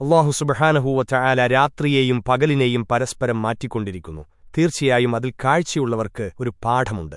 അള്ളാഹു സുബഹാനഹൂവറ്റ ആല രാത്രിയെയും പകലിനെയും പരസ്പരം മാറ്റിക്കൊണ്ടിരിക്കുന്നു. തീർച്ചയായും അതിൽ കാഴ്ചയുള്ളവർക്ക് ഒരു പാഠമുണ്ട്.